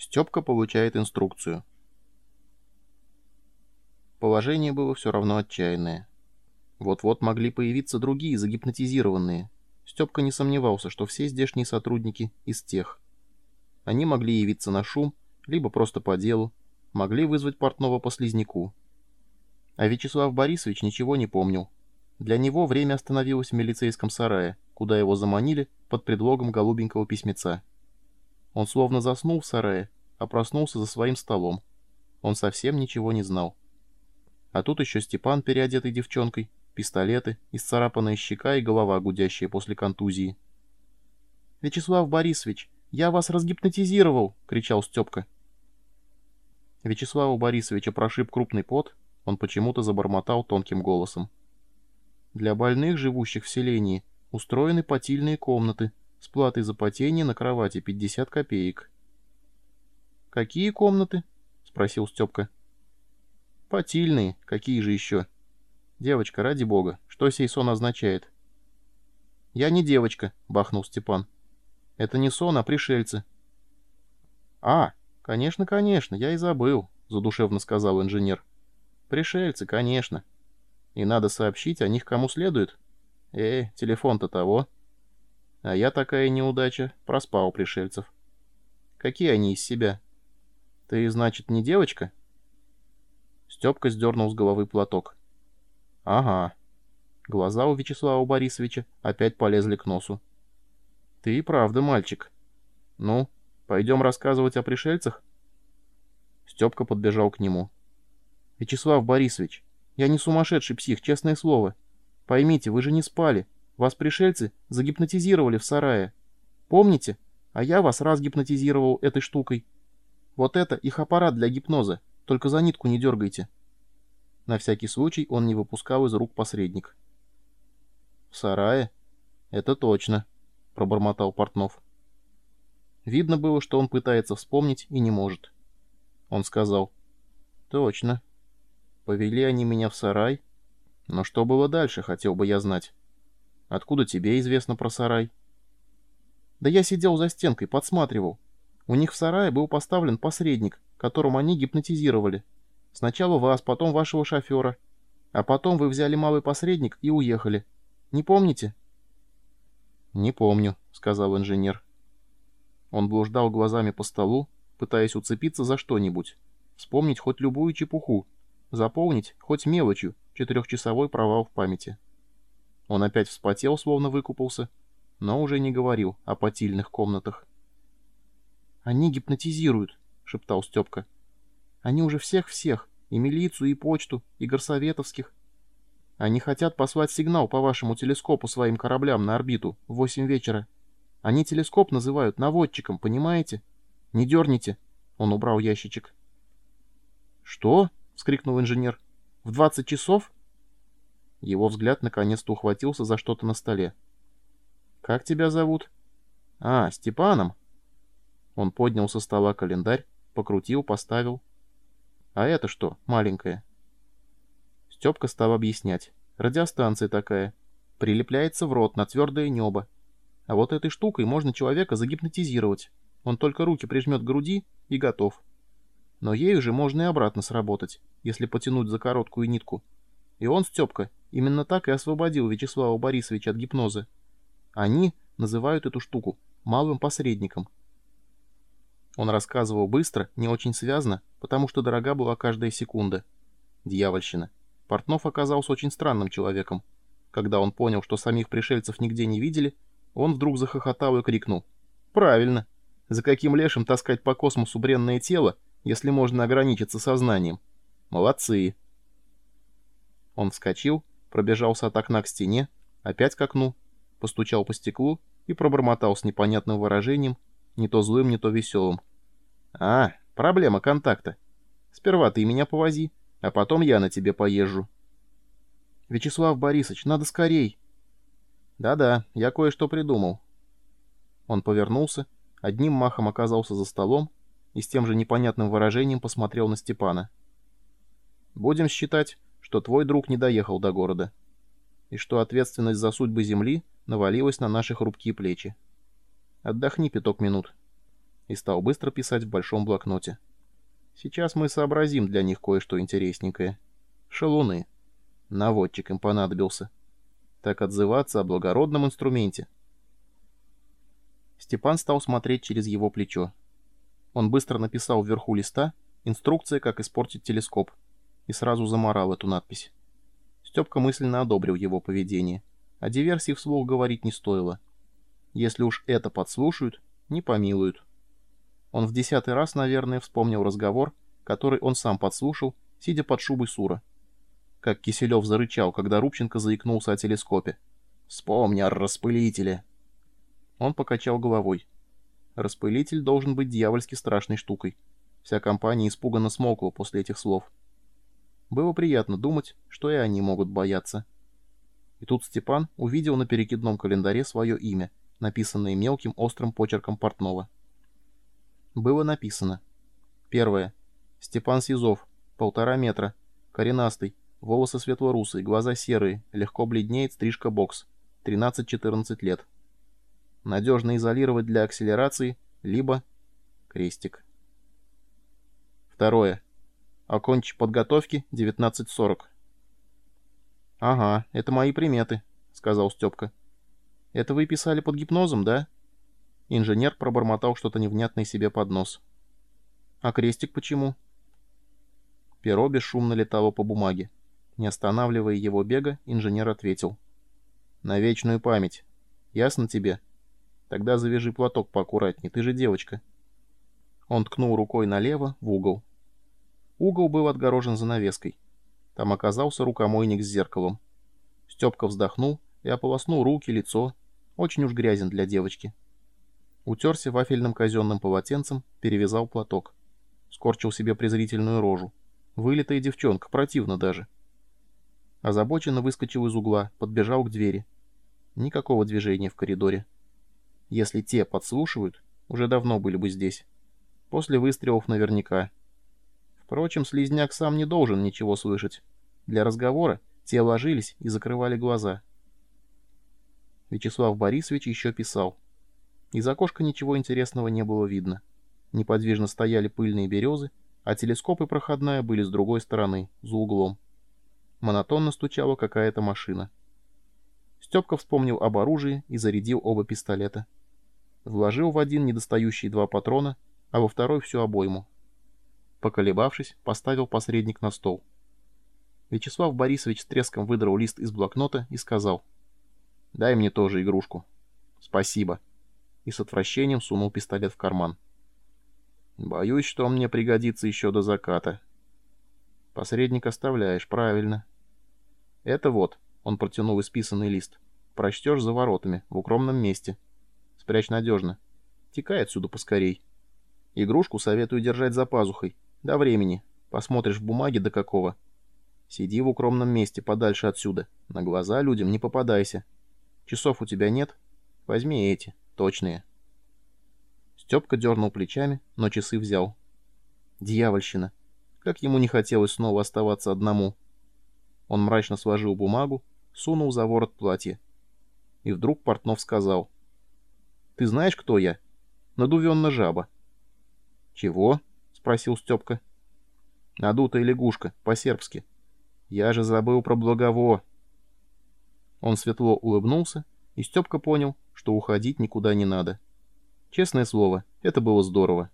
Степка получает инструкцию. Положение было все равно отчаянное. Вот-вот могли появиться другие загипнотизированные. Степка не сомневался, что все здешние сотрудники из тех. Они могли явиться на шум, либо просто по делу, могли вызвать портного по слизняку. А Вячеслав Борисович ничего не помнил. Для него время остановилось в милицейском сарае, куда его заманили под предлогом голубенького письмеца. Он словно заснул в сарае, а проснулся за своим столом. Он совсем ничего не знал. А тут еще Степан, переодетый девчонкой, пистолеты, исцарапанная щека и голова, гудящая после контузии. «Вячеслав Борисович, я вас разгипнотизировал!» — кричал Степка. Вячеславу Борисовича прошиб крупный пот, он почему-то забормотал тонким голосом. «Для больных, живущих в селении, устроены потильные комнаты, с платой за потение на кровати 50 копеек. «Какие комнаты?» — спросил Степка. «Потильные. Какие же еще?» «Девочка, ради бога, что сей сон означает?» «Я не девочка», — бахнул Степан. «Это не сон, а пришельцы». «А, конечно, конечно, я и забыл», — задушевно сказал инженер. «Пришельцы, конечно. И надо сообщить о них кому следует. Э, телефон-то того». А я такая неудача, проспал пришельцев. Какие они из себя? Ты, значит, не девочка? Степка сдернул с головы платок. Ага. Глаза у Вячеслава Борисовича опять полезли к носу. Ты и правда мальчик. Ну, пойдем рассказывать о пришельцах? Степка подбежал к нему. Вячеслав Борисович, я не сумасшедший псих, честное слово. Поймите, вы же не спали. Вас пришельцы загипнотизировали в сарае. Помните? А я вас раз гипнотизировал этой штукой. Вот это их аппарат для гипноза. Только за нитку не дергайте. На всякий случай он не выпускал из рук посредник. «В сарае? Это точно», — пробормотал Портнов. Видно было, что он пытается вспомнить и не может. Он сказал. «Точно. Повели они меня в сарай. Но что было дальше, хотел бы я знать». Откуда тебе известно про сарай? Да я сидел за стенкой, подсматривал. У них в сарае был поставлен посредник, которым они гипнотизировали. Сначала вас, потом вашего шофера. А потом вы взяли малый посредник и уехали. Не помните? «Не помню», — сказал инженер. Он блуждал глазами по столу, пытаясь уцепиться за что-нибудь, вспомнить хоть любую чепуху, заполнить хоть мелочью четырехчасовой провал в памяти. Он опять вспотел, словно выкупался, но уже не говорил о потильных комнатах. «Они гипнотизируют», — шептал Степка. «Они уже всех-всех, и милицию, и почту, и горсоветовских. Они хотят послать сигнал по вашему телескопу своим кораблям на орбиту в восемь вечера. Они телескоп называют наводчиком, понимаете? Не дерните!» Он убрал ящичек. «Что?» — вскрикнул инженер. «В двадцать часов?» Его взгляд наконец-то ухватился за что-то на столе. «Как тебя зовут?» «А, Степаном». Он поднял со стола календарь, покрутил, поставил. «А это что, маленькое?» Степка стал объяснять. «Радиостанция такая. Прилепляется в рот на твердое небо. А вот этой штукой можно человека загипнотизировать. Он только руки прижмет к груди и готов. Но ею же можно и обратно сработать, если потянуть за короткую нитку. И он, Степка, именно так и освободил Вячеслава Борисовича от гипноза. Они называют эту штуку малым посредником. Он рассказывал быстро, не очень связно, потому что дорога была каждая секунда. Дьявольщина. Портнов оказался очень странным человеком. Когда он понял, что самих пришельцев нигде не видели, он вдруг захохотал и крикнул. «Правильно! За каким лешим таскать по космосу бренное тело, если можно ограничиться сознанием? Молодцы!» Он вскочил, пробежался от окна к стене, опять к окну, постучал по стеклу и пробормотал с непонятным выражением, не то злым, не то веселым. «А, проблема контакта. Сперва ты меня повози, а потом я на тебе поезжу». «Вячеслав Борисович, надо скорей!» «Да-да, я кое-что придумал». Он повернулся, одним махом оказался за столом и с тем же непонятным выражением посмотрел на Степана. «Будем считать, что твой друг не доехал до города, и что ответственность за судьбы Земли навалилась на наши хрупкие плечи. Отдохни пяток минут. И стал быстро писать в большом блокноте. Сейчас мы сообразим для них кое-что интересненькое. Шалуны. Наводчик им понадобился. Так отзываться о благородном инструменте. Степан стал смотреть через его плечо. Он быстро написал вверху листа инструкция, как испортить телескоп, и сразу заморал эту надпись. Степка мысленно одобрил его поведение. О диверсии вслух говорить не стоило. Если уж это подслушают, не помилуют. Он в десятый раз, наверное, вспомнил разговор, который он сам подслушал, сидя под шубой Сура. Как Киселев зарычал, когда Рубченко заикнулся о телескопе. «Вспомни о распылителе!» Он покачал головой. Распылитель должен быть дьявольски страшной штукой. Вся компания испуганно смолкла после этих слов. Было приятно думать, что и они могут бояться. И тут Степан увидел на перекидном календаре свое имя, написанное мелким острым почерком портного. Было написано. Первое. Степан Сизов, полтора метра, коренастый, волосы светлорусые, глаза серые, легко бледнеет, стрижка бокс, 13-14 лет. Надежно изолировать для акселерации, либо... Крестик. Второе. Окончить подготовки 19.40. «Ага, это мои приметы», — сказал Степка. «Это вы писали под гипнозом, да?» Инженер пробормотал что-то невнятное себе под нос. «А крестик почему?» Перо бесшумно летало по бумаге. Не останавливая его бега, инженер ответил. «На вечную память. Ясно тебе? Тогда завяжи платок поаккуратней, ты же девочка». Он ткнул рукой налево, в угол. Угол был отгорожен занавеской. Там оказался рукомойник с зеркалом. Степка вздохнул и ополоснул руки, лицо. Очень уж грязен для девочки. Утерся вафельным казенным полотенцем, перевязал платок. Скорчил себе презрительную рожу. Вылитая девчонка, противно даже. Озабоченно выскочил из угла, подбежал к двери. Никакого движения в коридоре. Если те подслушивают, уже давно были бы здесь. После выстрелов наверняка. Впрочем, слизняк сам не должен ничего слышать. Для разговора те ложились и закрывали глаза. Вячеслав Борисович еще писал. Из окошка ничего интересного не было видно. Неподвижно стояли пыльные березы, а телескоп и проходная были с другой стороны, за углом. Монотонно стучала какая-то машина. Степка вспомнил об оружии и зарядил оба пистолета. Вложил в один недостающие два патрона, а во второй всю обойму. Поколебавшись, поставил посредник на стол. Вячеслав Борисович с треском выдрал лист из блокнота и сказал. «Дай мне тоже игрушку». «Спасибо». И с отвращением сунул пистолет в карман. «Боюсь, что он мне пригодится еще до заката». «Посредник оставляешь, правильно». «Это вот», — он протянул исписанный лист. «Прочтешь за воротами, в укромном месте. Спрячь надежно. Текай отсюда поскорей. Игрушку советую держать за пазухой. До времени. Посмотришь в бумаге до какого. Сиди в укромном месте, подальше отсюда. На глаза людям не попадайся. Часов у тебя нет? Возьми эти, точные. Степка дернул плечами, но часы взял. Дьявольщина. Как ему не хотелось снова оставаться одному. Он мрачно сложил бумагу, сунул за ворот платья. И вдруг Портнов сказал. «Ты знаешь, кто я? Надувенная жаба». «Чего?» — спросил Степка. «Надутая лягушка, по-сербски. Я же забыл про благово». Он светло улыбнулся, и Степка понял, что уходить никуда не надо. Честное слово, это было здорово.